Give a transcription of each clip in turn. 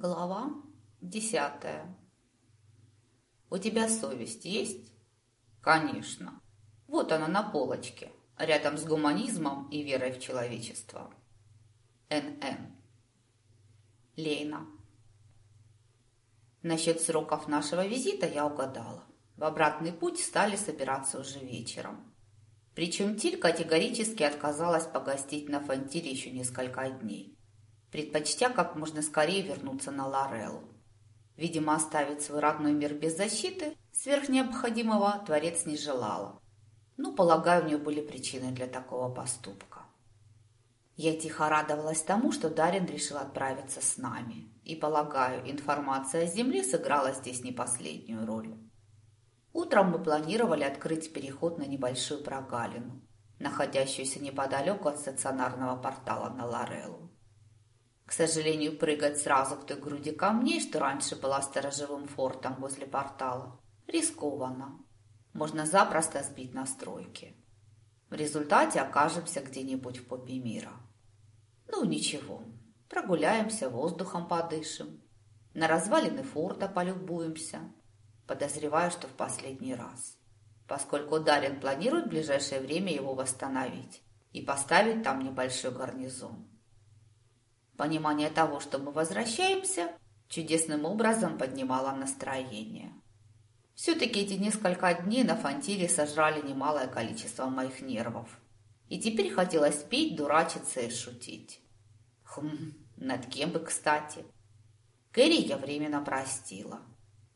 Глава десятая. У тебя совесть есть? Конечно. Вот она на полочке, рядом с гуманизмом и верой в человечество. Н.Н. Лейна. Насчет сроков нашего визита я угадала. В обратный путь стали собираться уже вечером. Причем Тиль категорически отказалась погостить на фонтире еще несколько дней предпочтя как можно скорее вернуться на Лореллу. Видимо, оставить свой родной мир без защиты сверх необходимого Творец не желала. Ну, полагаю, у нее были причины для такого поступка. Я тихо радовалась тому, что Дарин решил отправиться с нами. И, полагаю, информация о Земле сыграла здесь не последнюю роль. Утром мы планировали открыть переход на небольшую прогалину, находящуюся неподалеку от стационарного портала на Лореллу. К сожалению, прыгать сразу к той груди камней, что раньше была сторожевым фортом возле портала, рискованно. Можно запросто сбить настройки. В результате окажемся где-нибудь в попе мира. Ну, ничего, прогуляемся, воздухом подышим. На развалины форта полюбуемся. Подозреваю, что в последний раз. Поскольку Дарин планирует в ближайшее время его восстановить и поставить там небольшой гарнизон. Понимание того, что мы возвращаемся, чудесным образом поднимало настроение. Все-таки эти несколько дней на фонтире сожрали немалое количество моих нервов. И теперь хотелось петь, дурачиться и шутить. Хм, над кем бы, кстати. Кэрри я временно простила.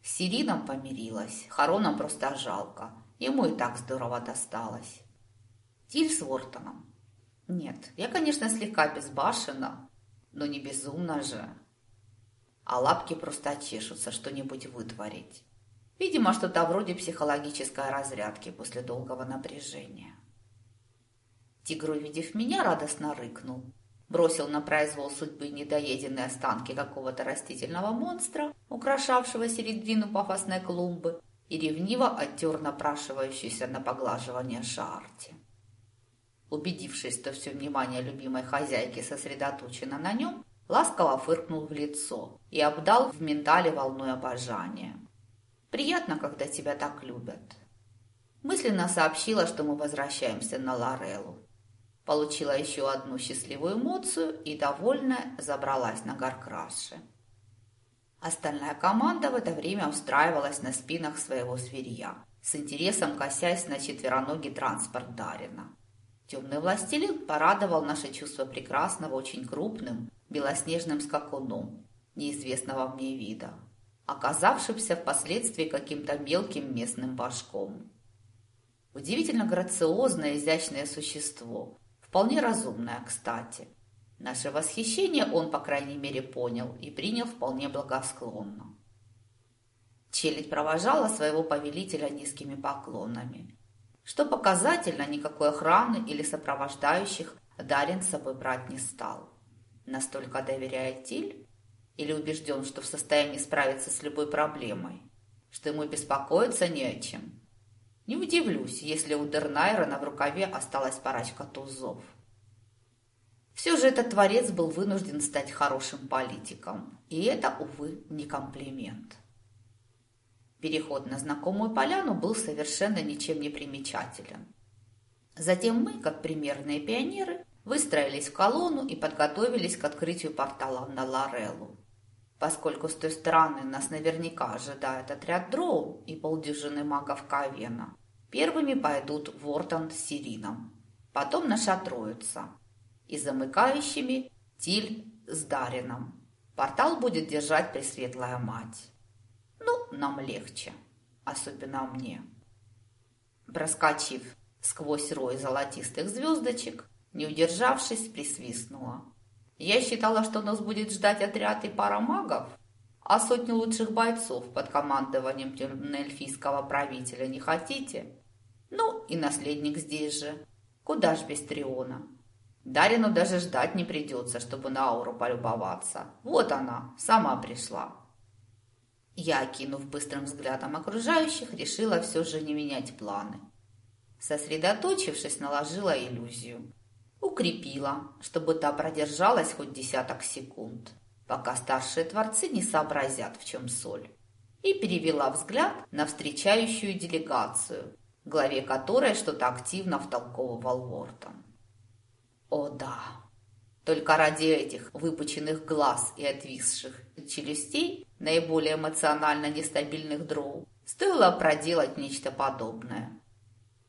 С Сирином помирилась, Хароном просто жалко. Ему и так здорово досталось. Тиль с Вортоном. Нет, я, конечно, слегка безбашена, но не безумно же. А лапки просто чешутся что-нибудь вытворить. Видимо, что-то вроде психологической разрядки после долгого напряжения. Тигр, увидев меня, радостно рыкнул. Бросил на произвол судьбы недоеденные останки какого-то растительного монстра, украшавшего середину пафосной клумбы, и ревниво оттер напрашивающийся на поглаживание шарти. Убедившись, что все внимание любимой хозяйки сосредоточено на нем, ласково фыркнул в лицо и обдал в ментале волной обожания. «Приятно, когда тебя так любят». Мысленно сообщила, что мы возвращаемся на Лореллу. Получила еще одну счастливую эмоцию и, довольная, забралась на горкраши. Остальная команда в это время устраивалась на спинах своего зверья, с интересом косясь на четвероногий транспорт Дарина. Темный властелин порадовал наше чувство прекрасного очень крупным белоснежным скакуном неизвестного мне вида, оказавшимся впоследствии каким-то мелким местным башком. Удивительно грациозное, изящное существо, вполне разумное, кстати. Наше восхищение он, по крайней мере, понял и принял вполне благосклонно. Челядь провожала своего повелителя низкими поклонами – что показательно, никакой охраны или сопровождающих Дарин с собой брать не стал. Настолько доверяет Тиль или убежден, что в состоянии справиться с любой проблемой, что ему беспокоиться не о чем. Не удивлюсь, если у Дернайрона в рукаве осталась парочка тузов. Все же этот творец был вынужден стать хорошим политиком, и это, увы, не комплимент. Переход на знакомую поляну был совершенно ничем не примечателен. Затем мы, как примерные пионеры, выстроились в колонну и подготовились к открытию портала на Лореллу. Поскольку с той стороны нас наверняка ожидает отряд дроу и полдюжины магов Кавена, первыми пойдут Вортон с Сирином, потом наша троица и замыкающими Тиль с Дарином. Портал будет держать Пресветлая Мать. Ну, нам легче, особенно мне. Проскочив сквозь рой золотистых звездочек, не удержавшись, присвистнула. Я считала, что нас будет ждать отряд и пара магов, а сотню лучших бойцов под командованием темноэльфийского правителя не хотите? Ну, и наследник здесь же. Куда ж без Триона? Дарину даже ждать не придется, чтобы на ауру полюбоваться. Вот она, сама пришла. Я, кинув быстрым взглядом окружающих, решила все же не менять планы. Сосредоточившись, наложила иллюзию. Укрепила, чтобы та продержалась хоть десяток секунд. пока старшие творцы не сообразят, в чем соль. И перевела взгляд на встречающую делегацию, главе которой что-то активно втолковывал Вортон. О да, только ради этих выпученных глаз и отвисших челюстей наиболее эмоционально нестабильных дроу стоило проделать нечто подобное.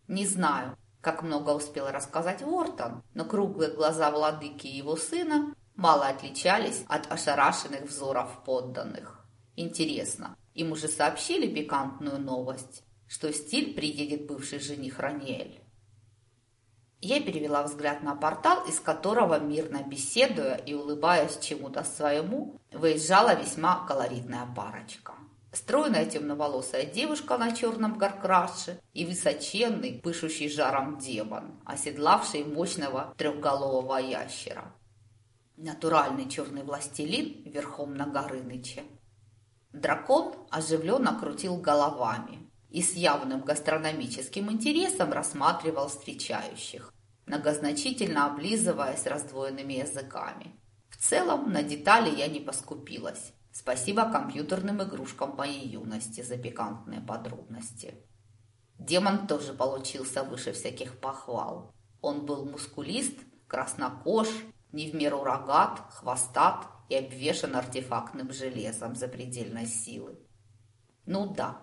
Не знаю, как много успел рассказать Вортон, но круглые глаза владыки и его сына мало отличались от ошарашенных взоров подданных. Интересно, им уже сообщили пикантную новость, что стиль приедет бывший жених Раниэль. Я перевела взгляд на портал, из которого, мирно беседуя и улыбаясь чему-то своему, выезжала весьма колоритная парочка. Стройная темноволосая девушка на черном горкраше и высоченный, пышущий жаром демон, оседлавший мощного трехголового ящера. Натуральный черный властелин верхом на Горыныче. Дракон оживленно крутил головами и с явным гастрономическим интересом рассматривал встречающих, многозначительно облизываясь раздвоенными языками. В целом на детали я не поскупилась. Спасибо компьютерным игрушкам моей юности за пикантные подробности. Демон тоже получился выше всяких похвал. Он был мускулист, краснокож, не в меру рогат, хвостат и обвешан артефактным железом запредельной силы. Ну да,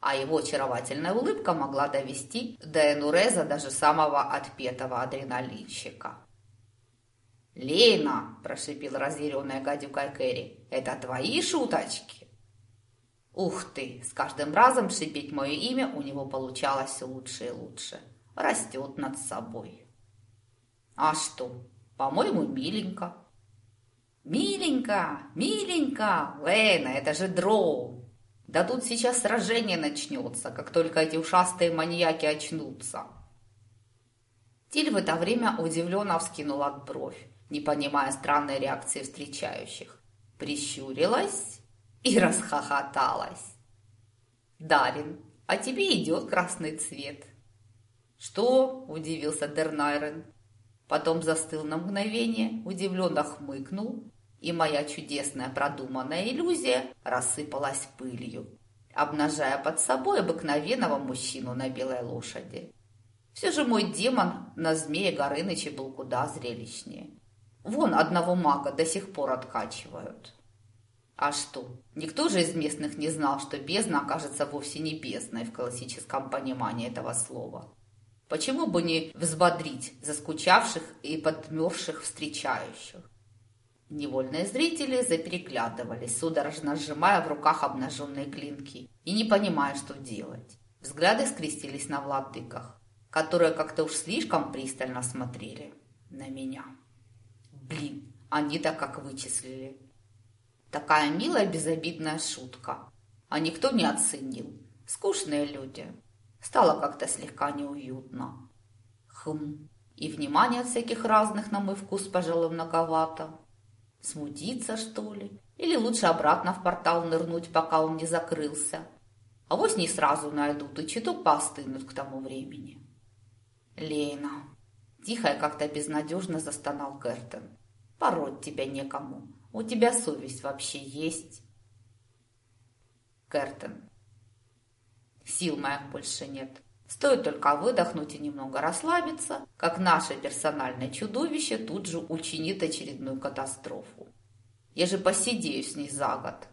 а его очаровательная улыбка могла довести до Энуреза даже самого отпетого адреналинщика. «Лейна!» – прошипел разъяренная гадюка Кэрри. «Это твои шуточки?» Ух ты! С каждым разом шипеть мое имя у него получалось лучше и лучше. Растет над собой. А что? По-моему, миленько. Миленько! Миленько! Лейна, это же дроу! Да тут сейчас сражение начнется, как только эти ушастые маньяки очнутся. Тиль в это время удивленно вскинула бровь, не понимая странной реакции встречающих. Прищурилась и расхохоталась. «Дарин, а тебе идет красный цвет». «Что?» – удивился Дернайрен. Потом застыл на мгновение, удивленно хмыкнул и моя чудесная продуманная иллюзия рассыпалась пылью, обнажая под собой обыкновенного мужчину на белой лошади. Все же мой демон на змея Горыныче был куда зрелищнее. Вон одного мага до сих пор откачивают. А что, никто же из местных не знал, что бездна окажется вовсе не бездной в классическом понимании этого слова. Почему бы не взбодрить заскучавших и подмерзших встречающих? Невольные зрители запереглядывались, судорожно сжимая в руках обнаженные клинки и не понимая, что делать. Взгляды скрестились на владыках, которые как-то уж слишком пристально смотрели на меня. Блин, они-то как вычислили. Такая милая безобидная шутка. А никто не оценил. Скучные люди. Стало как-то слегка неуютно. Хм, и внимания всяких разных на мой вкус, пожалуй, многовато. Смутиться, что ли? Или лучше обратно в портал нырнуть, пока он не закрылся? А вось не сразу найдут и чуток поостынут к тому времени. Лейна. Тихо и как-то безнадежно застонал Кертон. Пороть тебя некому. У тебя совесть вообще есть? Кертон. Сил моих больше нет. Стоит только выдохнуть и немного расслабиться, как наше персональное чудовище тут же учинит очередную катастрофу. Я же посидею с ней за год.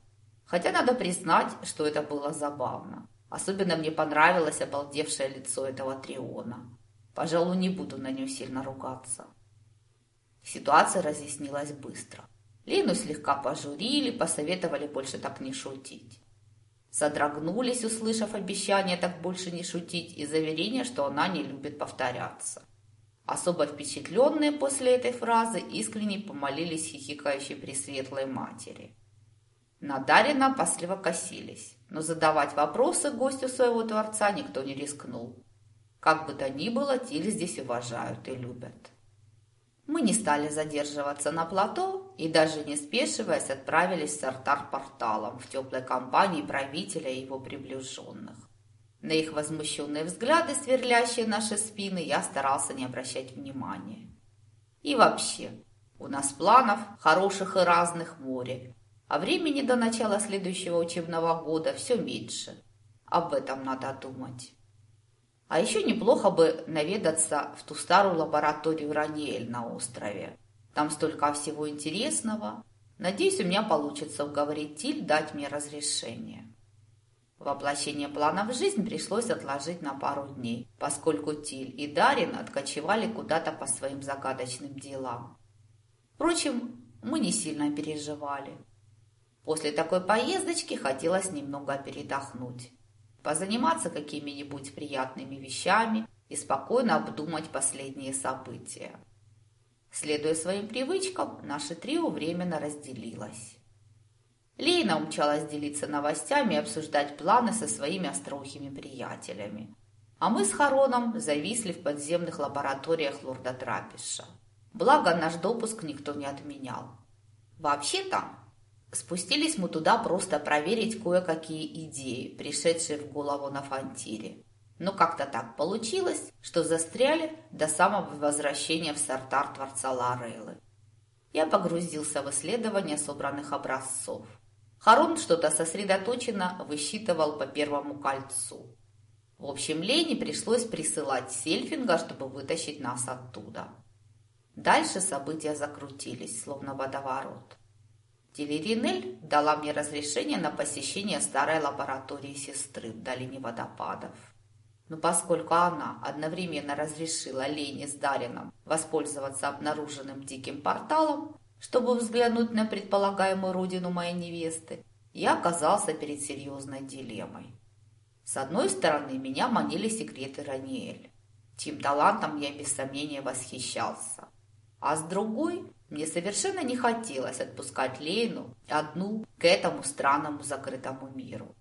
Хотя надо признать, что это было забавно. Особенно мне понравилось обалдевшее лицо этого Триона. Пожалуй, не буду на нее сильно ругаться. Ситуация разъяснилась быстро. Лену слегка пожурили, посоветовали больше так не шутить. Содрогнулись, услышав обещание так больше не шутить и заверение, что она не любит повторяться. Особо впечатленные после этой фразы искренне помолились хихикающей пресветлой матери. На Дарина опасливо косились, но задавать вопросы гостю своего творца никто не рискнул. Как бы то ни было, Тиль здесь уважают и любят. Мы не стали задерживаться на плато и даже не спешиваясь отправились с артар-порталом в теплой компании правителя и его приближенных. На их возмущенные взгляды, сверлящие наши спины, я старался не обращать внимания. И вообще, У нас планов хороших и разных море, а времени до начала следующего учебного года все меньше. Об этом надо думать. А еще неплохо бы наведаться в ту старую лабораторию Раниэль на острове. Там столько всего интересного. Надеюсь, у меня получится уговорить Тиль дать мне разрешение. Воплощение плана в жизнь пришлось отложить на пару дней, поскольку Тиль и Дарин откочевали куда-то по своим загадочным делам. Впрочем, мы не сильно переживали. После такой поездочки хотелось немного передохнуть, позаниматься какими-нибудь приятными вещами и спокойно обдумать последние события. Следуя своим привычкам, наше трио временно разделилось. Лейна умчалась делиться новостями и обсуждать планы со своими остроухими приятелями. А мы с Хароном зависли в подземных лабораториях лорда Трапиша. Благо, наш допуск никто не отменял. Вообще-то, спустились мы туда просто проверить кое-какие идеи, пришедшие в голову на фантире. Но как-то так получилось, что застряли до самого возвращения в Сартар Творца Ларелы. Я погрузился в исследование собранных образцов. Харон что-то сосредоточенно высчитывал по первому кольцу. В общем, Лене пришлось присылать сельфинга, чтобы вытащить нас оттуда. Дальше события закрутились, словно водоворот. Телеринель дала мне разрешение на посещение старой лаборатории сестры в долине водопадов. Но поскольку она одновременно разрешила Лене с Дарином воспользоваться обнаруженным диким порталом, чтобы взглянуть на предполагаемую родину моей невесты, я оказался перед серьезной дилеммой. С одной стороны, меня манили секреты Раниэль, чьим талантом я без сомнения восхищался. А с другой, мне совершенно не хотелось отпускать Лейну одну к этому странному закрытому миру.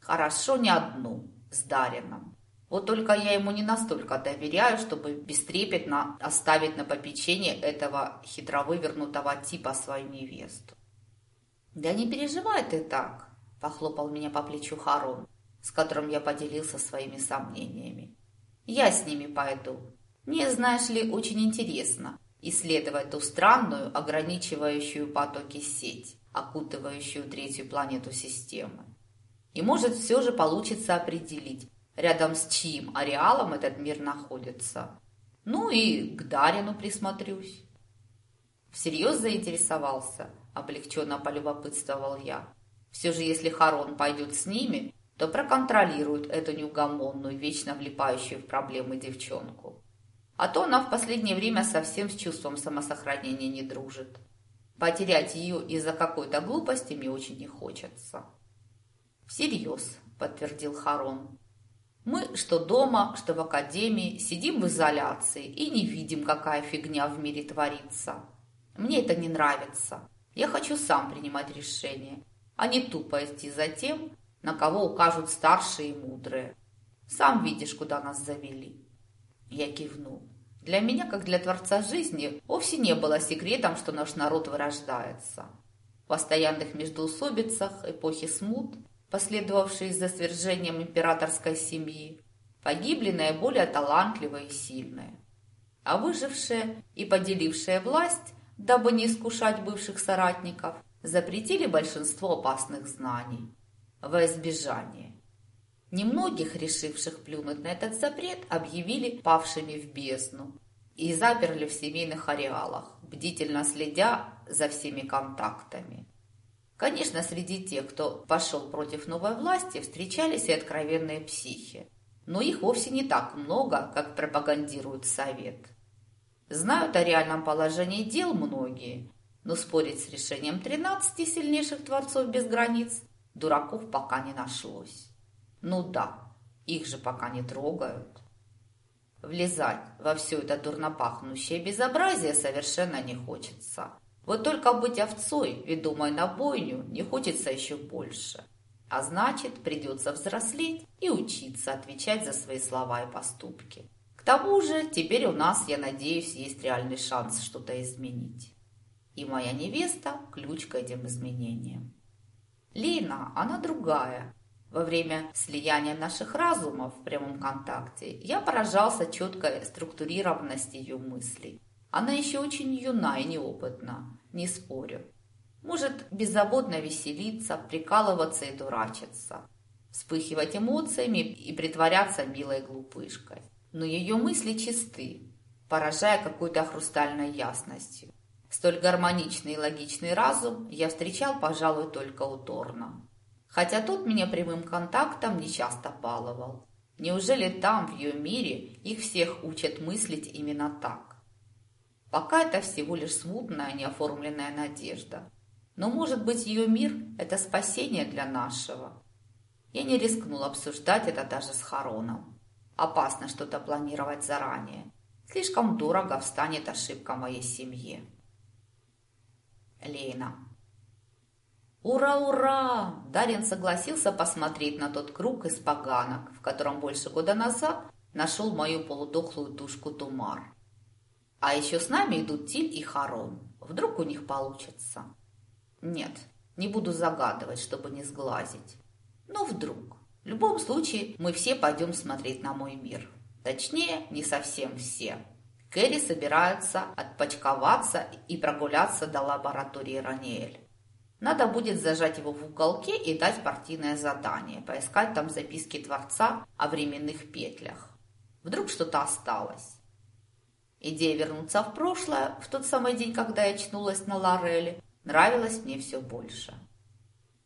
Хорошо не одну, с Дарином. Вот только я ему не настолько доверяю, чтобы бестрепетно оставить на попечение этого хитровывернутого типа свою невесту. «Да не переживай ты так», – похлопал меня по плечу Харон, с которым я поделился своими сомнениями. «Я с ними пойду. Мне, знаешь ли, очень интересно исследовать ту странную, ограничивающую потоки сеть, окутывающую третью планету системы. И может все же получится определить, рядом с чьим ареалом этот мир находится. Ну и к Дарину присмотрюсь. Всерьез заинтересовался, облегченно полюбопытствовал я. Все же, если Харон пойдет с ними, то проконтролирует эту неугомонную, вечно влипающую в проблемы девчонку. А то она в последнее время совсем с чувством самосохранения не дружит. Потерять ее из-за какой-то глупости мне очень не хочется. «Всерьез», — подтвердил Харон. Мы что дома, что в академии сидим в изоляции и не видим, какая фигня в мире творится. Мне это не нравится. Я хочу сам принимать решения, а не тупо идти за тем, на кого укажут старшие и мудрые. Сам видишь, куда нас завели. Я кивнул. Для меня, как для Творца жизни, вовсе не было секретом, что наш народ вырождается. В постоянных междоусобицах эпохи смут – последовавшие за свержением императорской семьи, погибли наиболее талантливые и сильные. А выжившие и поделившие власть, дабы не искушать бывших соратников, запретили большинство опасных знаний во избежание. Немногих, решивших плюнуть на этот запрет, объявили павшими в бездну и заперли в семейных ареалах, бдительно следя за всеми контактами. Конечно, среди тех, кто пошел против новой власти, встречались и откровенные психи. Но их вовсе не так много, как пропагандирует Совет. Знают о реальном положении дел многие, но спорить с решением 13 сильнейших творцов без границ дураков пока не нашлось. Ну да, их же пока не трогают. Влезать во все это дурнопахнущее безобразие совершенно не хочется. Вот только быть овцой, ведомой на бойню, не хочется еще больше. А значит, придется взрослеть и учиться отвечать за свои слова и поступки. К тому же, теперь у нас, я надеюсь, есть реальный шанс что-то изменить. И моя невеста – ключ к этим изменениям. Лина, она другая. Во время слияния наших разумов в прямом контакте я поражался четкой структурированности ее мыслей Она еще очень юна и неопытна, не спорю. Может беззаботно веселиться, прикалываться и дурачиться, вспыхивать эмоциями и притворяться милой глупышкой. Но ее мысли чисты, поражая какой-то хрустальной ясностью. Столь гармоничный и логичный разум я встречал, пожалуй, только у Торна. Хотя тот меня прямым контактом не часто баловал. Неужели там, в ее мире, их всех учат мыслить именно так? Пока это всего лишь смутная, неоформленная надежда. Но, может быть, ее мир – это спасение для нашего. Я не рискнул обсуждать это даже с Хароном. Опасно что-то планировать заранее. Слишком дорого встанет ошибка моей семье. Лейна. «Ура, ура!» Дарин согласился посмотреть на тот круг из поганок, в котором больше года назад нашел мою полудохлую тушку Тумар. А еще с нами идут Тиль и Харон. Вдруг у них получится. Нет, не буду загадывать, чтобы не сглазить. Но вдруг. В любом случае, мы все пойдем смотреть на мой мир. Точнее, не совсем все. Кэрри собирается отпочковаться и прогуляться до лаборатории Раниэль. Надо будет зажать его в уголке и дать партийное задание, поискать там записки Творца о временных петлях. Вдруг что-то осталось. Идея вернуться в прошлое, в тот самый день, когда я очнулась на Лореле, нравилась мне все больше.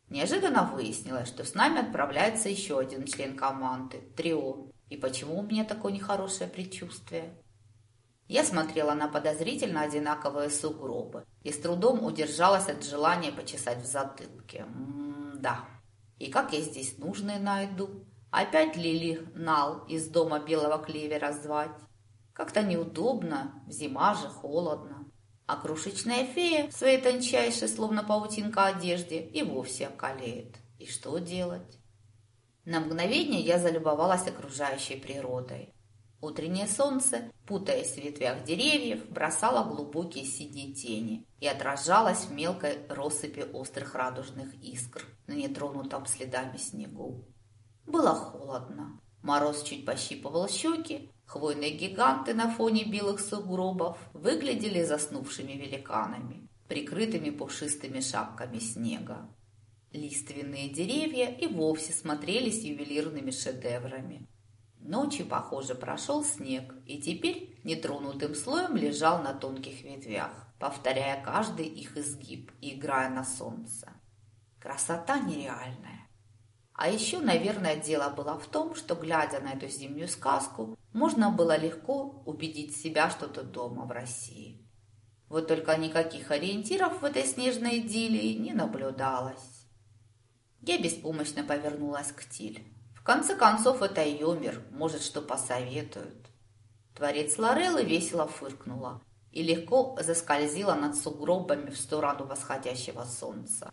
Неожиданно выяснилось, что с нами отправляется еще один член команды, Трио. И почему у меня такое нехорошее предчувствие? Я смотрела на подозрительно одинаковые сугробы и с трудом удержалась от желания почесать в затылке. М-да. И как я здесь нужные найду? Опять Лили Нал из дома белого клевера звать? Как-то неудобно, зима же, холодно. А крошечная фея в своей тончайшей, словно паутинка одежде, и вовсе околеет. И что делать? На мгновение я залюбовалась окружающей природой. Утреннее солнце, путаясь в ветвях деревьев, бросало глубокие синие тени и отражалось в мелкой россыпи острых радужных искр на нетронутом следами снегу. Было холодно. Мороз чуть пощипывал щеки, хвойные гиганты на фоне белых сугробов выглядели заснувшими великанами, прикрытыми пушистыми шапками снега. Лиственные деревья и вовсе смотрелись ювелирными шедеврами – Ночью, похоже, прошел снег, и теперь нетронутым слоем лежал на тонких ветвях, повторяя каждый их изгиб и играя на солнце. Красота нереальная. А еще, наверное, дело было в том, что, глядя на эту зимнюю сказку, можно было легко убедить себя, что ты дома в России. Вот только никаких ориентиров в этой снежной идиллии не наблюдалось. Я беспомощно повернулась к Тиль конце концов, это ее мир, может, что посоветуют. Творец Лореллы весело фыркнула и легко заскользила над сугробами в сторону восходящего солнца.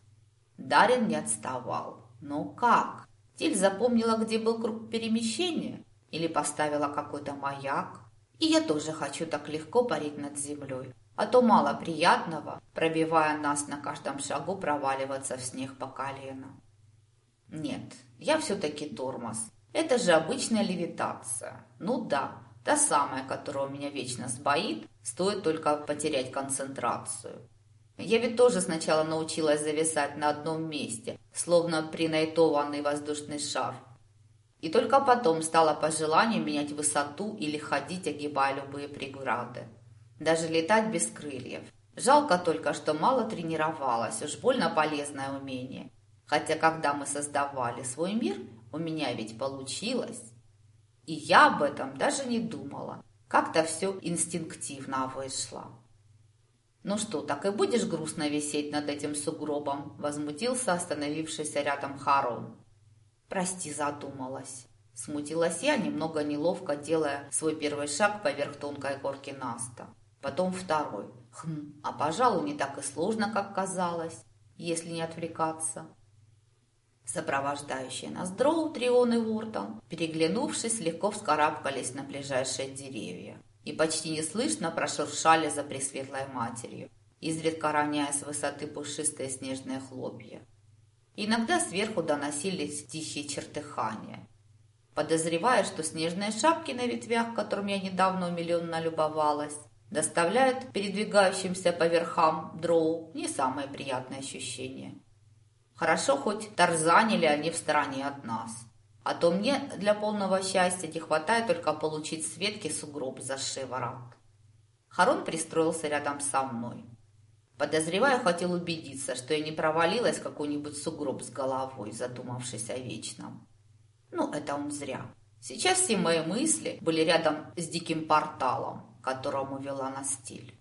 Дарин не отставал. Но как? Тиль запомнила, где был круг перемещения? Или поставила какой-то маяк? И я тоже хочу так легко парить над землей. А то мало приятного, пробивая нас на каждом шагу, проваливаться в снег по колено. Нет, я все-таки тормоз. Это же обычная левитация. Ну да, та самая, которая у меня вечно сбоит, стоит только потерять концентрацию. Я ведь тоже сначала научилась зависать на одном месте, словно принайтованный воздушный шар. И только потом стала по менять высоту или ходить, огибая любые преграды. Даже летать без крыльев. Жалко только, что мало тренировалась, уж больно полезное умение. Хотя, когда мы создавали свой мир, у меня ведь получилось. И я об этом даже не думала. Как-то все инстинктивно вышло. «Ну что, так и будешь грустно висеть над этим сугробом?» Возмутился остановившийся рядом Харон. «Прости, задумалась». Смутилась я, немного неловко делая свой первый шаг поверх тонкой горки Наста. Потом второй. Хм, а, пожалуй, не так и сложно, как казалось, если не отвлекаться. Сопровождающие нас Дроу, Трион и Уортон, переглянувшись, легко вскарабкались на ближайшие деревья и почти неслышно прошуршали за Пресветлой Матерью, изредка роняя с высоты пушистые снежные хлопья. Иногда сверху доносились тихие чертыхания. Подозревая, что снежные шапки на ветвях, которым я недавно умиленно любовалась, доставляют передвигающимся по верхам дроу не самое приятное ощущение. Хорошо, хоть тарзанили они в стороне от нас. А то мне для полного счастья не хватает только получить Светке сугроб за шиворот. Харон пристроился рядом со мной. Подозревая, хотел убедиться, что я не провалилась в какой-нибудь сугроб с головой, задумавшись о вечном. Ну, это он зря. Сейчас все мои мысли были рядом с диким порталом, которому вела на стиль.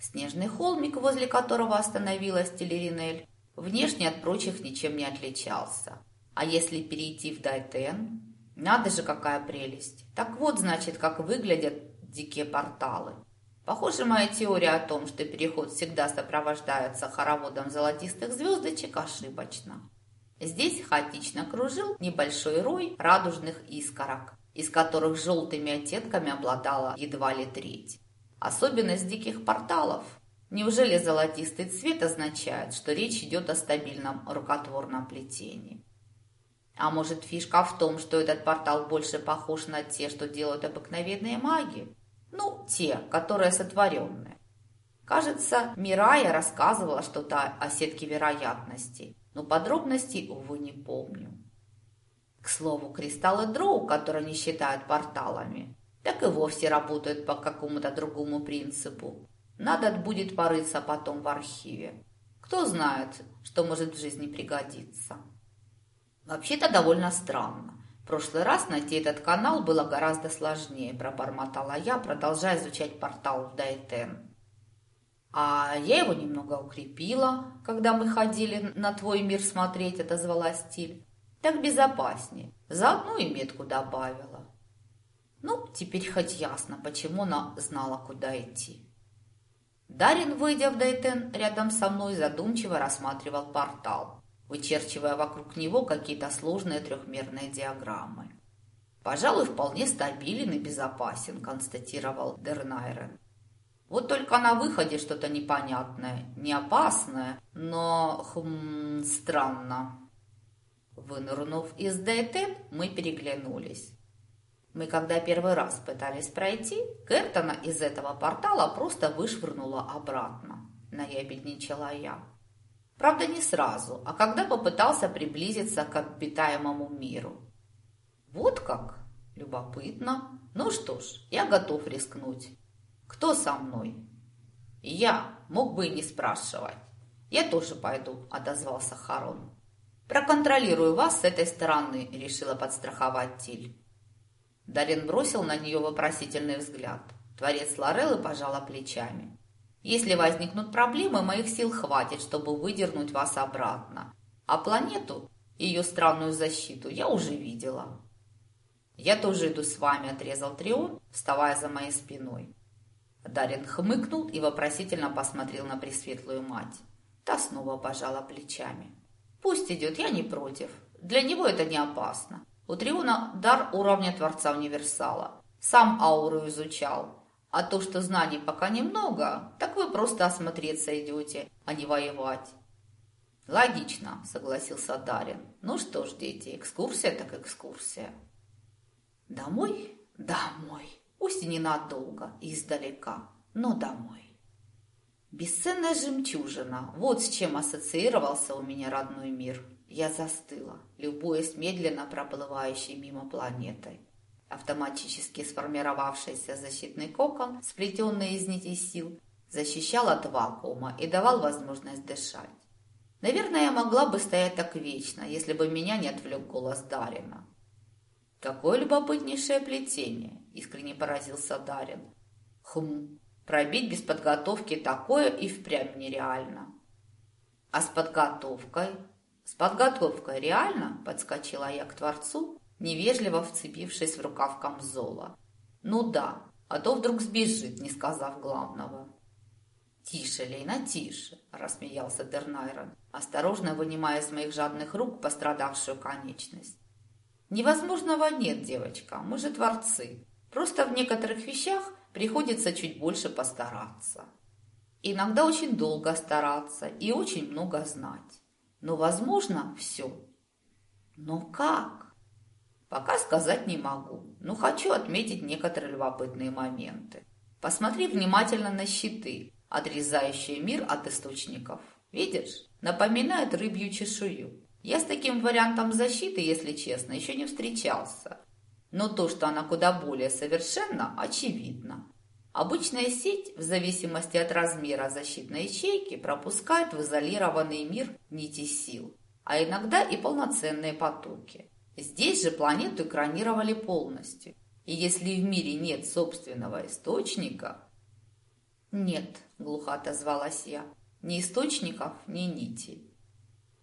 Снежный холмик, возле которого остановилась Телеринель, внешне от прочих ничем не отличался. А если перейти в Дайтен, надо же какая прелесть. Так вот, значит, как выглядят дикие порталы. Похоже, моя теория о том, что переход всегда сопровождается хороводом золотистых звездочек, ошибочна. Здесь хаотично кружил небольшой рой радужных искорок, из которых желтыми оттенками обладала едва ли треть. Особенность диких порталов. Неужели золотистый цвет означает, что речь идет о стабильном рукотворном плетении? А может фишка в том, что этот портал больше похож на те, что делают обыкновенные маги? Ну, те, которые сотворенные. Кажется, Мирая рассказывала что-то о сетке вероятностей, но подробностей, увы, не помню. К слову, кристаллы дроу, которые не считают порталами, так и вовсе работают по какому-то другому принципу. Надо будет порыться потом в архиве. Кто знает, что может в жизни пригодиться. Вообще-то довольно странно. В прошлый раз найти этот канал было гораздо сложнее, пробормотала я, продолжая изучать портал в Дайтен. А я его немного укрепила, когда мы ходили на твой мир смотреть, отозвалась Стиль. Так безопаснее. Заодно и метку добавила. Ну, теперь хоть ясно, почему она знала, куда идти. Дарин, выйдя в Дайтен, рядом со мной задумчиво рассматривал портал, вычерчивая вокруг него какие-то сложные трехмерные диаграммы. «Пожалуй, вполне стабилен и безопасен», – констатировал Дернайрен. «Вот только на выходе что-то непонятное, не опасное, но, хм, странно». Вынырнув из Дейтен, мы переглянулись. Мы когда первый раз пытались пройти, Кертона из этого портала просто вышвырнула обратно. Наябедничала я. Правда, не сразу, а когда попытался приблизиться к обитаемому миру. Вот как? Любопытно. Ну что ж, я готов рискнуть. Кто со мной? Я. Мог бы и не спрашивать. Я тоже пойду, отозвался Харон. «Проконтролирую вас с этой стороны», – решила подстраховать Тиль. Дарин бросил на нее вопросительный взгляд. Творец Лореллы пожала плечами. «Если возникнут проблемы, моих сил хватит, чтобы выдернуть вас обратно. А планету, ее странную защиту, я уже видела». «Я тоже иду с вами», – отрезал Трион, вставая за моей спиной. Дарин хмыкнул и вопросительно посмотрел на Пресветлую Мать. Та снова пожала плечами. Пусть идет, я не против. Для него это не опасно. У Триона дар уровня Творца Универсала. Сам ауру изучал. А то, что знаний пока немного, так вы просто осмотреться идете, а не воевать. Логично, согласился Дарин. Ну что ж, дети, экскурсия так экскурсия. Домой? Домой. Пусть и ненадолго, издалека, но домой. Бесценная жемчужина. Вот с чем ассоциировался у меня родной мир. Я застыла, любуясь медленно проплывающей мимо планетой. Автоматически сформировавшийся защитный кокон, сплетенный из нитей сил, защищал от вакуума и давал возможность дышать. Наверное, я могла бы стоять так вечно, если бы меня не отвлек голос Дарина. «Какое любопытнейшее плетение!» – искренне поразился Дарин. «Хм, Пробить без подготовки такое и впрямь нереально. А с подготовкой? С подготовкой реально? Подскочила я к Творцу, невежливо вцепившись в рукав камзола. Ну да, а то вдруг сбежит, не сказав главного. «Тише, Лейна, тише!» – рассмеялся Дернайрон, осторожно вынимая из моих жадных рук пострадавшую конечность. «Невозможного нет, девочка, мы же творцы. Просто в некоторых вещах приходится чуть больше постараться. Иногда очень долго стараться и очень много знать. Но возможно все. Но как? Пока сказать не могу, но хочу отметить некоторые любопытные моменты. Посмотри внимательно на щиты, отрезающие мир от источников. Видишь? Напоминают рыбью чешую. Я с таким вариантом защиты, если честно, еще не встречался. Но то, что она куда более совершенна, очевидно. Обычная сеть, в зависимости от размера защитной ячейки, пропускает в изолированный мир нити сил, а иногда и полноценные потоки. Здесь же планету экранировали полностью. И если в мире нет собственного источника... Нет, глухо отозвалась я, ни источников, ни нитей.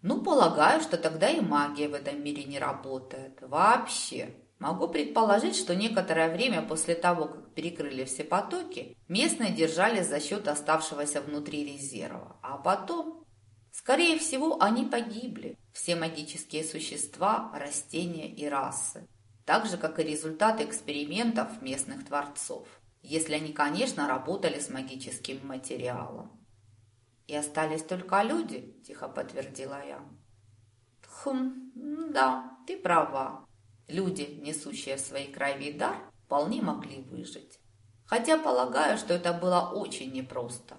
Ну, полагаю, что тогда и магия в этом мире не работает. Вообще. Могу предположить, что некоторое время после того, как перекрыли все потоки, местные держались за счет оставшегося внутри резерва. А потом, скорее всего, они погибли. Все магические существа, растения и расы. Так же, как и результаты экспериментов местных творцов. Если они, конечно, работали с магическим материалом. «И остались только люди», – тихо подтвердила я. «Хм, да, ты права. Люди, несущие в своей крови дар, вполне могли выжить. Хотя полагаю, что это было очень непросто.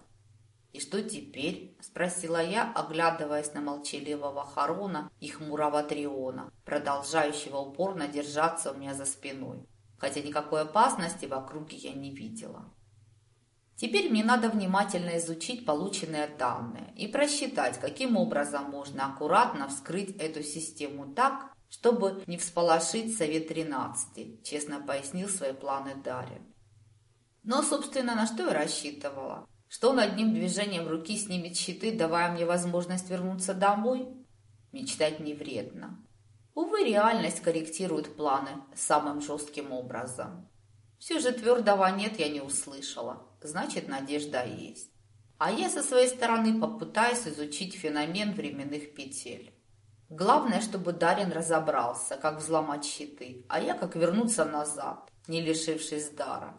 «И что теперь?» – спросила я, оглядываясь на молчаливого Харона и хмурого Триона, продолжающего упорно держаться у меня за спиной, хотя никакой опасности в округе я не видела. Теперь мне надо внимательно изучить полученные данные и просчитать, каким образом можно аккуратно вскрыть эту систему так, чтобы не всполошить Совет 13, честно пояснил свои планы Дарья. Но, собственно, на что я рассчитывала? Что он одним движением руки снимет щиты, давая мне возможность вернуться домой? Мечтать не вредно. Увы, реальность корректирует планы самым жестким образом. Все же твердого «нет» я не услышала. Значит, надежда есть. А я со своей стороны попытаюсь изучить феномен временных петель. Главное, чтобы Дарин разобрался, как взломать щиты, а я как вернуться назад, не лишившись дара.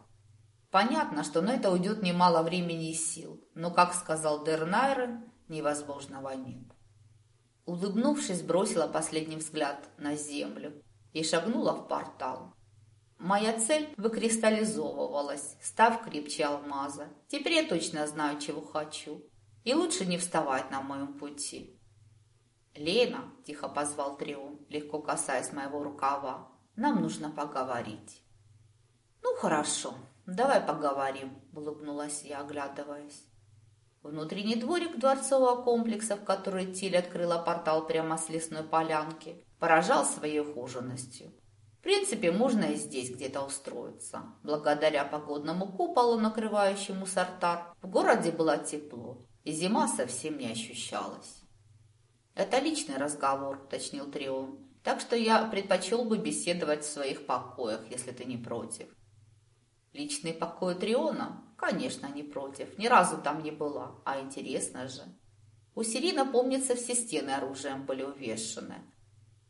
Понятно, что на это уйдет немало времени и сил, но, как сказал Дернайрен, невозможного нет. Улыбнувшись, бросила последний взгляд на землю и шагнула в портал. Моя цель выкристаллизовывалась, став крепче алмаза. Теперь я точно знаю, чего хочу. И лучше не вставать на моем пути. «Лена!» – тихо позвал Трион, легко касаясь моего рукава. «Нам нужно поговорить». «Ну, хорошо, давай поговорим», – улыбнулась я, оглядываясь. Внутренний дворик дворцового комплекса, в который Тиль открыла портал прямо с лесной полянки, поражал своей ухоженностью. В принципе, можно и здесь где-то устроиться. Благодаря погодному куполу, накрывающему сортар, в городе было тепло, и зима совсем не ощущалась. «Это личный разговор», – уточнил Трион. «Так что я предпочел бы беседовать в своих покоях, если ты не против». «Личный покой Триона?» «Конечно, не против. Ни разу там не была. А интересно же». У Сирина, помнится, все стены оружием были увешаны.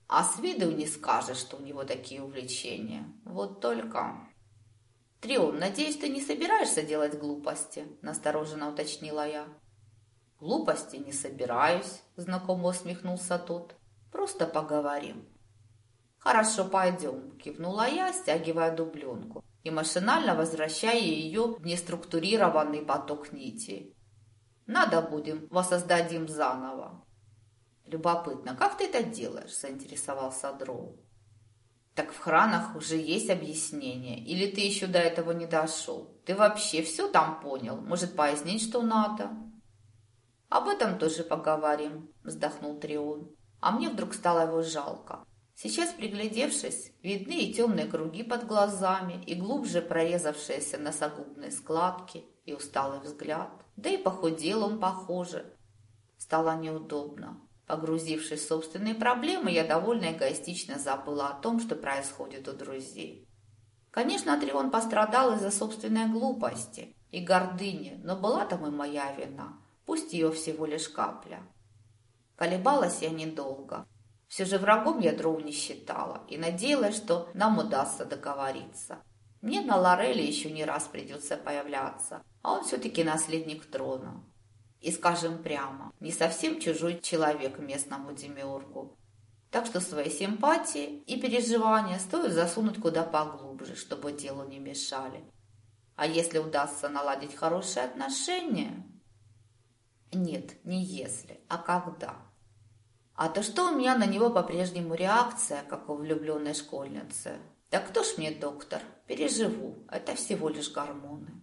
А с виду не скажешь, что у него такие увлечения. Вот только... «Трион, надеюсь, ты не собираешься делать глупости?» – настороженно уточнила я. «Глупости не собираюсь», – знакомо усмехнулся тот. «Просто поговорим». «Хорошо, пойдем», – кивнула я, стягивая дубленку и машинально возвращая ее в неструктурированный поток нити. «Надо будем, воссоздадим заново». «Любопытно, как ты это делаешь?» – заинтересовался Дроу. «Так в хранах уже есть объяснение. Или ты еще до этого не дошел? Ты вообще все там понял? Может, пояснить, что надо?» «Об этом тоже поговорим», – вздохнул Трион. А мне вдруг стало его жалко. Сейчас, приглядевшись, видны и темные круги под глазами, и глубже прорезавшиеся носогубные складки, и усталый взгляд. Да и похудел он, похоже. Стало неудобно. Погрузившись в собственные проблемы, я довольно эгоистично забыла о том, что происходит у друзей. Конечно, Трион пострадал из-за собственной глупости и гордыни, но была там и моя вина – пусть ее всего лишь капля. Колебалась я недолго. Все же врагом я Дроу не считала и надеялась, что нам удастся договориться. Мне на Лореле еще не раз придется появляться, а он все-таки наследник трона. И скажем прямо, не совсем чужой человек местному демиургу. Так что свои симпатии и переживания стоит засунуть куда поглубже, чтобы делу не мешали. А если удастся наладить хорошие отношения? Нет, не если, а когда. А то что у меня на него по-прежнему реакция, как у влюбленной школьницы? Да кто ж мне доктор? Переживу, это всего лишь гормоны.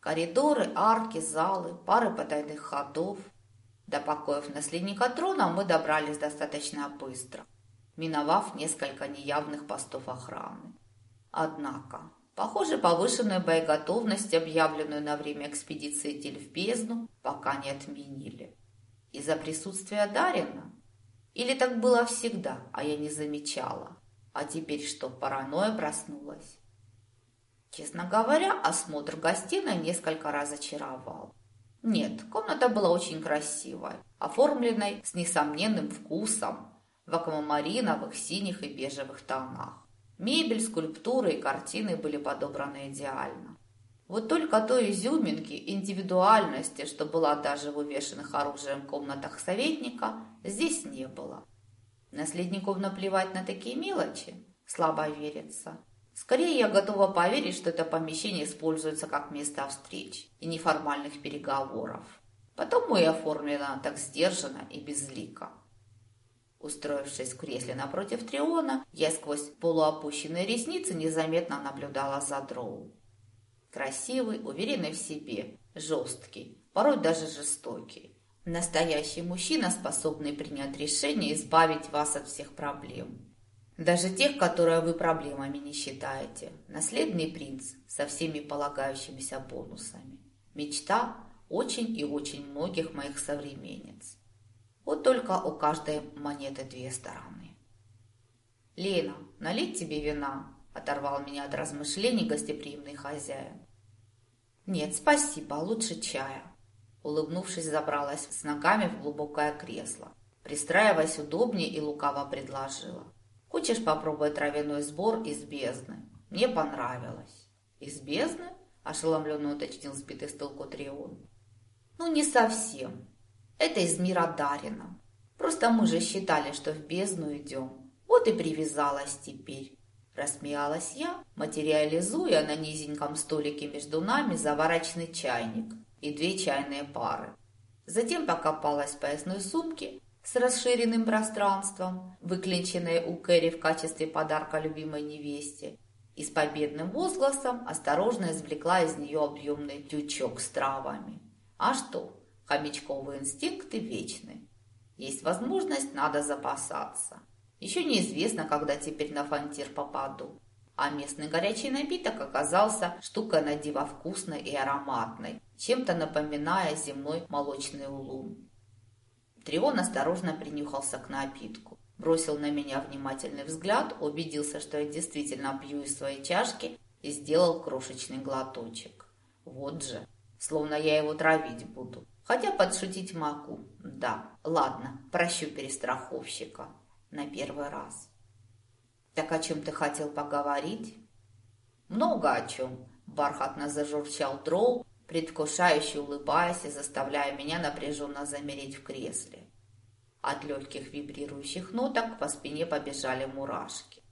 Коридоры, арки, залы, пары потайных ходов. До покоев наследника трона мы добрались достаточно быстро, миновав несколько неявных постов охраны. Однако, похоже, повышенную боеготовность, объявленную на время экспедиции Тель в бездну, пока не отменили. Из-за присутствия Дарина? Или так было всегда, а я не замечала? А теперь что, паранойя проснулась? Честно говоря, осмотр гостиной несколько раз очаровал. Нет, комната была очень красивой, оформленной с несомненным вкусом, в аквамариновых, синих и бежевых тонах. Мебель, скульптуры и картины были подобраны идеально. Вот только той изюминки, индивидуальности, что была даже в увешанных оружием комнатах советника, здесь не было. Наследнику наплевать на такие мелочи? Слабо верится. Скорее, я готова поверить, что это помещение используется как место встреч и неформальных переговоров. Потому и оформлено так сдержанно и безлико. Устроившись в кресле напротив Триона, я сквозь полуопущенные ресницы незаметно наблюдала за Дроу. Красивый, уверенный в себе, жесткий, порой даже жестокий. Настоящий мужчина, способный принять решение избавить вас от всех проблем. Даже тех, которые вы проблемами не считаете. Наследный принц со всеми полагающимися бонусами. Мечта очень и очень многих моих современниц. Вот только у каждой монеты две стороны. «Лена, налить тебе вина?» – оторвал меня от размышлений гостеприимный хозяин. «Нет, спасибо, лучше чая». Улыбнувшись, забралась с ногами в глубокое кресло. Пристраиваясь удобнее и лукаво предложила. «Хочешь попробовать травяной сбор из бездны?» Мне понравилось. «Из бездны?» – ошеломленно уточнил сбитый с толку Трион. «Ну, не совсем. Это из мира Дарина. Просто мы же считали, что в бездну идем. Вот и привязалась теперь. Рассмеялась я, материализуя на низеньком столике между нами заварочный чайник и две чайные пары. Затем покопалась в поясной сумке с расширенным пространством, выклинченной у Кэрри в качестве подарка любимой невесте, и с победным возгласом осторожно извлекла из нее объемный тючок с травами. А что, хомячковые инстинкты вечны. Есть возможность, надо запасаться. Еще неизвестно, когда теперь на фонтир попаду. А местный горячий напиток оказался штукой на диво вкусной и ароматной, чем-то напоминая земной молочный улун. Трион осторожно принюхался к напитку, бросил на меня внимательный взгляд, убедился, что я действительно пью из своей чашки и сделал крошечный глоточек. Вот же, словно я его травить буду. Хотя подшутить могу. Да, ладно, прощу перестраховщика на первый раз. «Так о чем ты хотел поговорить?» «Много о чем», – бархатно зажурчал Дроу, предвкушающе улыбаясь и заставляя меня напряженно замереть в кресле. От легких вибрирующих ноток по спине побежали мурашки.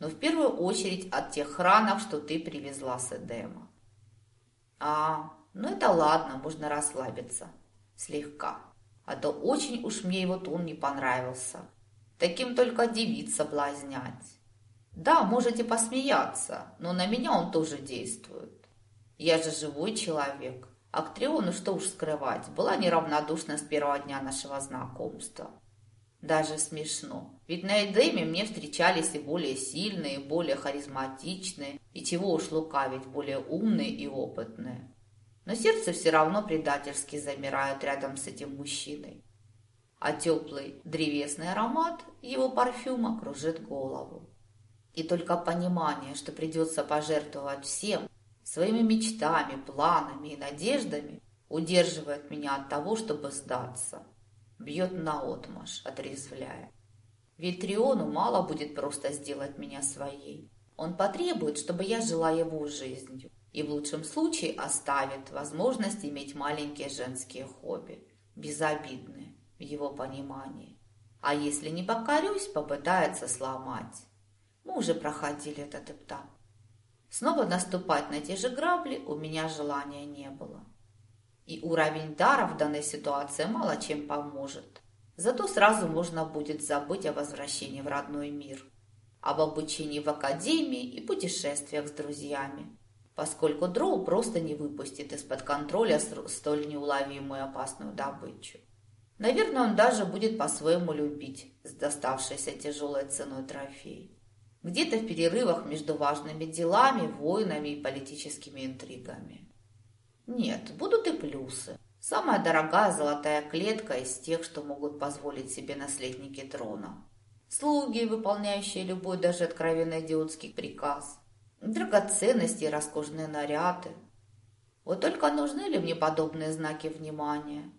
Но в первую очередь от тех хранов, что ты привезла с Эдема. А, ну это ладно, можно расслабиться. Слегка. А то очень уж мне его тон не понравился. Таким только девиц соблазнять. Да, можете посмеяться, но на меня он тоже действует. Я же живой человек. А что уж скрывать, была неравнодушна с первого дня нашего знакомства. Даже смешно. Ведь на Эдеме мне встречались и более сильные, и более харизматичные, и чего уж лукавить, более умные и опытные. Но сердце все равно предательски замирает рядом с этим мужчиной а теплый древесный аромат его парфюма кружит голову. И только понимание, что придется пожертвовать всем, своими мечтами, планами и надеждами, удерживает меня от того, чтобы сдаться. Бьет наотмашь, отрезвляя. Ведь Триону мало будет просто сделать меня своей. Он потребует, чтобы я жила его жизнью и в лучшем случае оставит возможность иметь маленькие женские хобби, безобидные, в его понимании. А если не покорюсь, попытается сломать. Мы уже проходили этот этап. Снова наступать на те же грабли у меня желания не было. И уровень дара в данной ситуации мало чем поможет. Зато сразу можно будет забыть о возвращении в родной мир, об обучении в академии и путешествиях с друзьями, поскольку дроу просто не выпустит из-под контроля столь неуловимую опасную добычу. Наверное, он даже будет по-своему любить с доставшейся тяжелой ценой трофей. Где-то в перерывах между важными делами, войнами и политическими интригами. Нет, будут и плюсы. Самая дорогая золотая клетка из тех, что могут позволить себе наследники трона. Слуги, выполняющие любой даже откровенно идиотский приказ. Драгоценности и роскошные наряды. Вот только нужны ли мне подобные знаки внимания?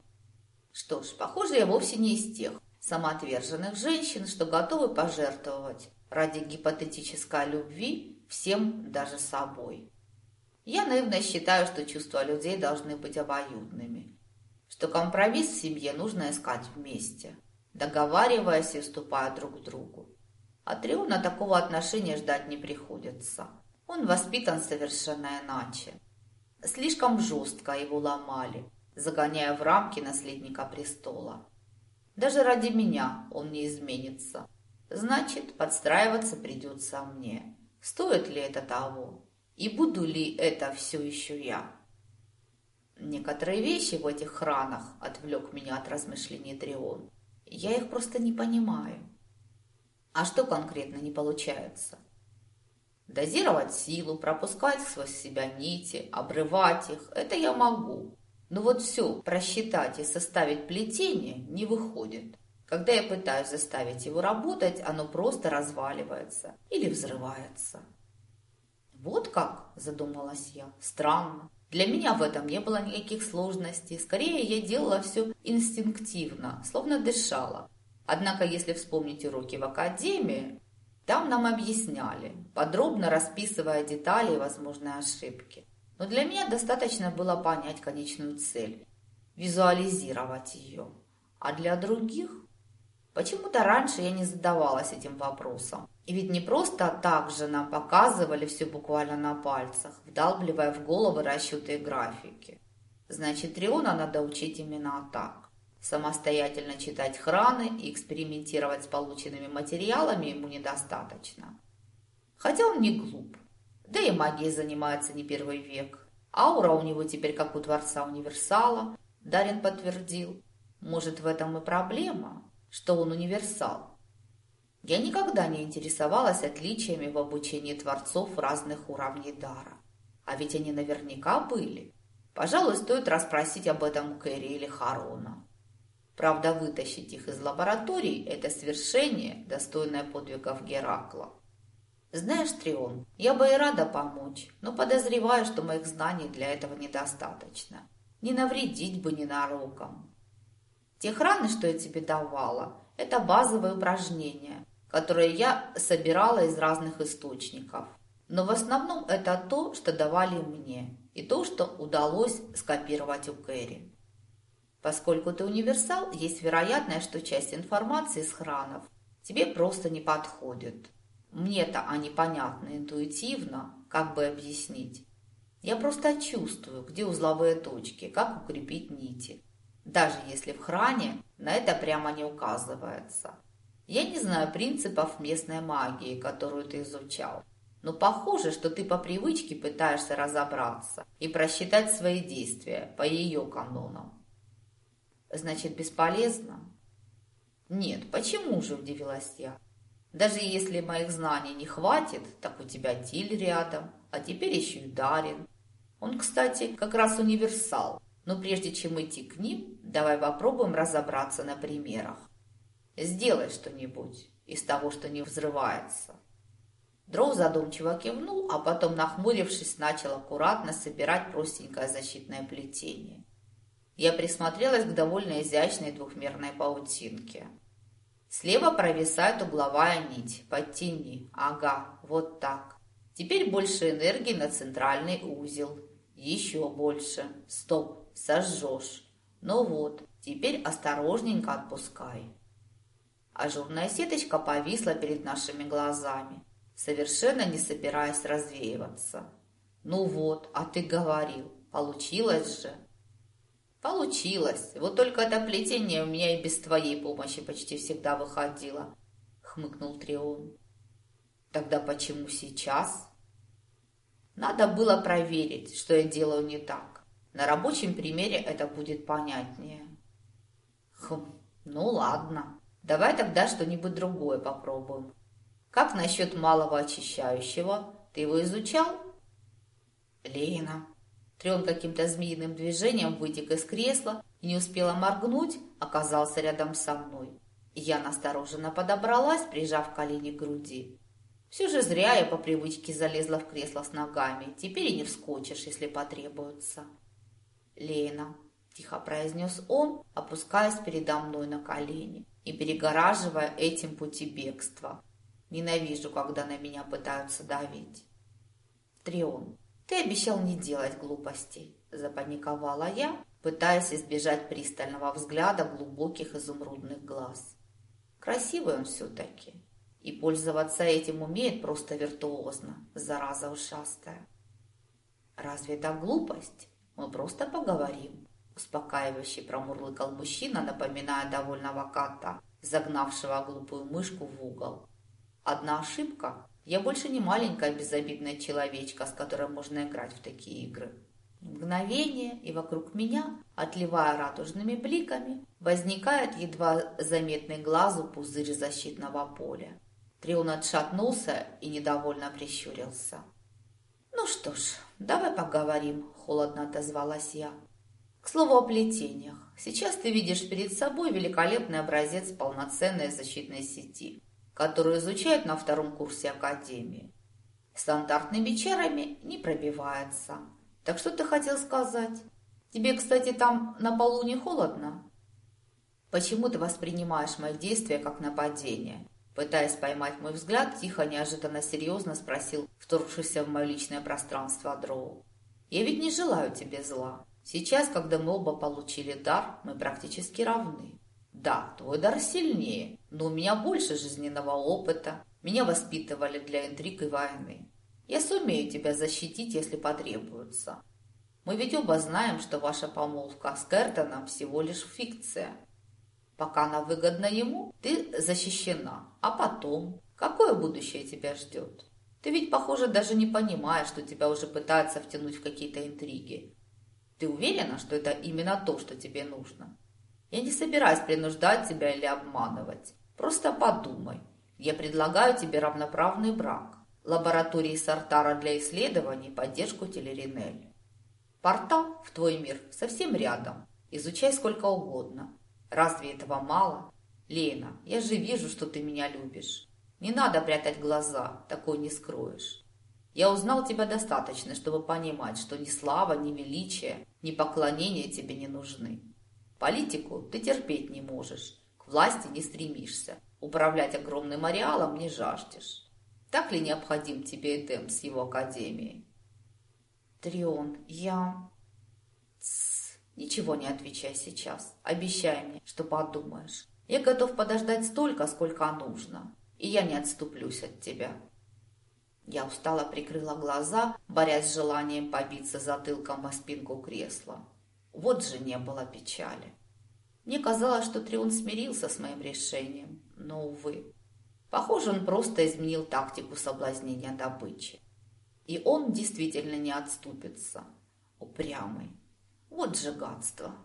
Что ж, похоже, я вовсе не из тех самоотверженных женщин, что готовы пожертвовать ради гипотетической любви всем, даже собой. Я наивно считаю, что чувства людей должны быть обоюдными, что компромисс в семье нужно искать вместе, договариваясь и уступая друг другу. От Риона такого отношения ждать не приходится. Он воспитан совершенно иначе. Слишком жестко его ломали – загоняя в рамки наследника престола. Даже ради меня он не изменится. Значит, подстраиваться придется мне. Стоит ли это того? И буду ли это все еще я? Некоторые вещи в этих хранах отвлек меня от размышлений Трион. Я их просто не понимаю. А что конкретно не получается? Дозировать силу, пропускать сквозь себя нити, обрывать их – это я могу. Но вот все просчитать и составить плетение не выходит. Когда я пытаюсь заставить его работать, оно просто разваливается или взрывается. «Вот как?» – задумалась я. «Странно. Для меня в этом не было никаких сложностей. Скорее, я делала все инстинктивно, словно дышала. Однако, если вспомнить уроки в академии, там нам объясняли, подробно расписывая детали и возможные ошибки. Но для меня достаточно было понять конечную цель, визуализировать ее. А для других? Почему-то раньше я не задавалась этим вопросом. И ведь не просто так же нам показывали все буквально на пальцах, вдалбливая в головы расчеты и графики. Значит, Риона надо учить именно так. Самостоятельно читать храны и экспериментировать с полученными материалами ему недостаточно. Хотя он не глуп. Да и магией занимается не первый век. Аура у него теперь как у Творца Универсала, Дарин подтвердил. Может, в этом и проблема, что он универсал. Я никогда не интересовалась отличиями в обучении творцов разных уровней дара. А ведь они наверняка были. Пожалуй, стоит расспросить об этом Кэрри или Харона. Правда, вытащить их из лабораторий – это свершение, достойное подвигов Геракла. Знаешь, Трион, я бы и рада помочь, но подозреваю, что моих знаний для этого недостаточно. Не навредить бы ненароком. Те храны, что я тебе давала, это базовые упражнения, которые я собирала из разных источников. Но в основном это то, что давали мне, и то, что удалось скопировать у Кэрри. Поскольку ты универсал, есть вероятность, что часть информации из хранов тебе просто не подходит. Мне-то они понятны интуитивно, как бы объяснить. Я просто чувствую, где узловые точки, как укрепить нити. Даже если в хране на это прямо не указывается. Я не знаю принципов местной магии, которую ты изучал. Но похоже, что ты по привычке пытаешься разобраться и просчитать свои действия по ее канонам. Значит, бесполезно? Нет, почему же, удивилась я. Даже если моих знаний не хватит, так у тебя Тиль рядом, а теперь еще и Дарин. Он, кстати, как раз универсал, но прежде чем идти к ним, давай попробуем разобраться на примерах. Сделай что-нибудь из того, что не взрывается. Дров задумчиво кивнул, а потом, нахмурившись, начал аккуратно собирать простенькое защитное плетение. Я присмотрелась к довольно изящной двухмерной паутинке. Слева провисает угловая нить. Подтяни. Ага, вот так. Теперь больше энергии на центральный узел. Еще больше. Стоп, сожжешь. Ну вот, теперь осторожненько отпускай. Ажурная сеточка повисла перед нашими глазами. совершенно не собираясь развеиваться. «Ну вот, а ты говорил, получилось же!» «Получилось. Вот только это плетение у меня и без твоей помощи почти всегда выходило», — хмыкнул Трион. «Тогда почему сейчас?» «Надо было проверить, что я делаю не так. На рабочем примере это будет понятнее». «Хм, ну ладно. Давай тогда что-нибудь другое попробуем. Как насчет малого очищающего? Ты его изучал?» «Лена, Трион каким-то змеиным движением вытек из кресла и не успела моргнуть, оказался рядом со мной. Я настороженно подобралась, прижав колени к груди. Все же зря я по привычке залезла в кресло с ногами. Теперь и не вскочишь, если потребуется. «Лена», — тихо произнес он, опускаясь передо мной на колени и перегораживая этим пути бегства. Ненавижу, когда на меня пытаются давить. Трион, «Ты обещал не делать глупостей», – запаниковала я, пытаясь избежать пристального взгляда глубоких изумрудных глаз. Красивый он все-таки. И пользоваться этим умеет просто виртуозно, зараза ушастая. «Разве это глупость? Мы просто поговорим», – успокаивающий промурлыкал мужчина, напоминая довольного кота, загнавшего глупую мышку в угол. «Одна ошибка, я больше не маленькая безобидная человечка, с которой можно играть в такие игры. Мгновение, и вокруг меня, отливая радужными бликами, возникает едва заметный глазу пузырь защитного поля. Трион отшатнулся и недовольно прищурился. «Ну что ж, давай поговорим», — холодно отозвалась я. «К слову о плетениях. Сейчас ты видишь перед собой великолепный образец полноценной защитной сети, которую изучают на втором курсе Академии. Стандартными чарами не пробивается. Так что ты хотел сказать? Тебе, кстати, там на полу не холодно? Почему ты воспринимаешь мои действия как нападение? Пытаясь поймать мой взгляд, тихо, неожиданно серьезно спросил вторгшийся в мое личное пространство Дроу. Я ведь не желаю тебе зла. Сейчас, когда мы оба получили дар, мы практически равны. Да, твой дар сильнее, но у меня больше жизненного опыта. Меня воспитывали для интриг и войны. Я сумею тебя защитить, если потребуется. Мы ведь оба знаем, что ваша помолвка с Кертоном всего лишь фикция. Пока она выгодна ему, ты защищена. А потом, какое будущее тебя ждет? Ты ведь, похоже, даже не понимаешь, что тебя уже пытаются втянуть в какие-то интриги. Ты уверена, что это именно то, что тебе нужно? Я не собираюсь принуждать тебя или обманывать. Просто подумай. Я предлагаю тебе равноправный брак. Лаборатории Сартара для исследований, поддержку Телеринель. Портал в твой мир совсем рядом. Изучай сколько угодно. Разве этого мало? Лена, я же вижу, что ты меня любишь. Не надо прятать глаза, такой не скроешь. Я узнал тебя достаточно, чтобы понимать, что ни слава, ни величие, ни поклонение тебе не нужны. Политику ты терпеть не можешь, к власти не стремишься, управлять огромным ареалом не жаждешь. Так ли необходим тебе Эдем с его академией? Трион, я... Тс, ничего не отвечай сейчас. Обещай мне, что подумаешь. Я готов подождать столько, сколько нужно, и я не отступлюсь от тебя. Я устало прикрыла глаза, борясь с желанием побиться затылком о спинку кресла. Вот же не было печали. Мне казалось, что Трион смирился с моим решением, но, увы. Похоже, он просто изменил тактику соблазнения добычи. И он действительно не отступится. Упрямый. Вот же гадство.